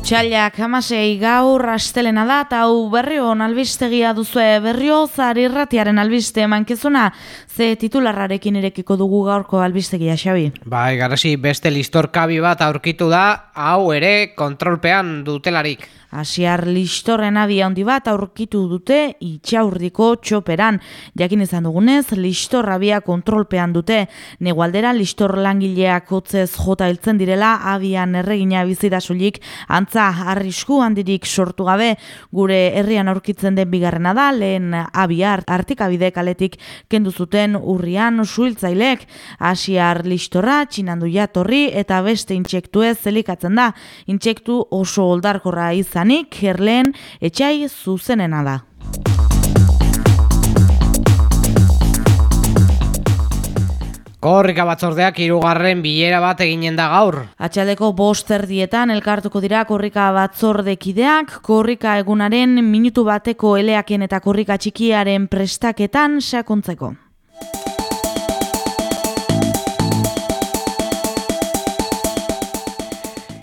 Otsailak hamasei gaur astelena da eta hau berrion albistegia duzue berrio zari irratiaren albiste mankezuna ze titularrarekin erekiko dugu gaurko albistegia xabi. Bai, garasi beste listorkabi bat aurkitu da, hau ere kontrolpean dutelarik. Asiar listorren abia handi bat aurkitu dute itxaurdiko txoperan. Jakin izan dugunez, listor abia kontrolpean dute. Negualdera listor langileak hotzez jota hiltzen direla abian erregina bizidasulik antza arrisku handirik sortu gabe gure herrian aurkitzen den bigarrena da lehen abiar artikabide kaletik kendu zuten urrian suhiltzailek Asiar listorra txinandu jatorri eta beste intsektu ez zelikatzen da. Intsektu oso oldarkorra izan izanik herleen etxai zuzenena da. Korrika batzordeak hirugarren bilera bat eginen da gaur. Atxaldeko boster dietan elkartuko dira korrika batzordekideak, korrika egunaren minutu bateko eleakien eta korrika txikiaren prestaketan sakontzeko.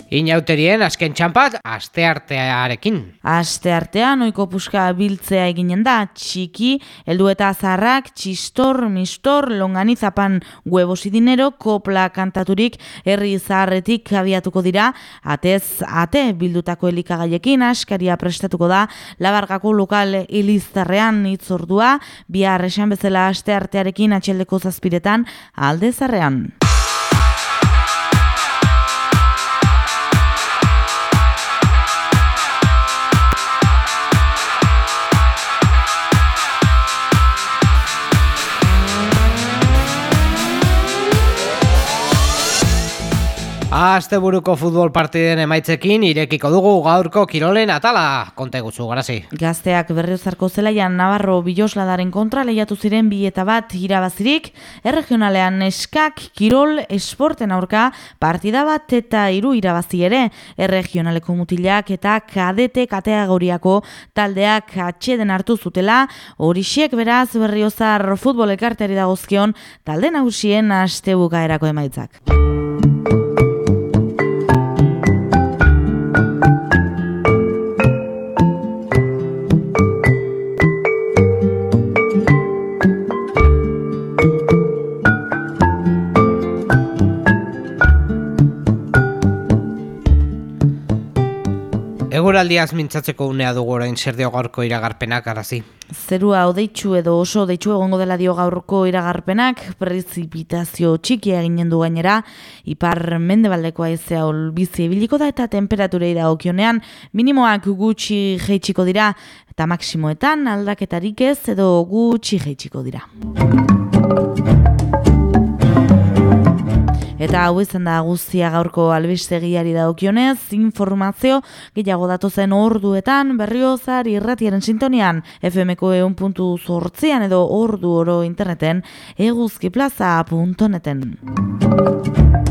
Inauterien azken txampat aste artearekin. Aste artean oiko puska biltzea eginen da, txiki, heldu eta zarrak, txistor, mistor, longanizapan huevos dinero, kopla kantaturik herri zaharretik abiatuko dira, atez, ate, bildutako elikagaiekin askaria prestatuko da, labargako lokal iliztarrean itzordua, bihar esan bezala aste artearekin atxeldeko zazpiretan alde zarrean. Asteburuko futbol partiden emaitzekin irekiko dugu gaurko kirolen atala, konta gutzu, garazi. Gazteak berriozarko zelaian Navarro Bilosladaren kontra lehiatu ziren bi eta bat irabazirik, erregionalean eskak kirol esporten aurka partida bat eta hiru irabazi ere, erregionaleko mutilak eta kadete kategoriako taldeak atxeden hartu zutela, horixiek beraz berriozar futbol ekarteri dagozkion talde nagusien astebuka erako emaitzak. Eguraldiaz mintzatzeko unea dugu orain zer dio gaurko iragarpenak arazi. Zerua odeitzu edo oso odeitzu egongo dela dio gaurko iragarpenak, prezipitazio txiki eginen du gainera, ipar mendebaldekoa ezea olbizi ebiliko da eta temperaturei da okionean, minimoak gutxi jeitsiko dira, eta maksimoetan aldaketarik ez edo gutxi jeitsiko dira. Eta hau izan da guztia gaurko albistegiari daukionez, informazio gehiago datu zen orduetan berriozar irratiaren sintonian FMko eun puntu zortzian edo ordu oro interneten eguzkiplaza.neten.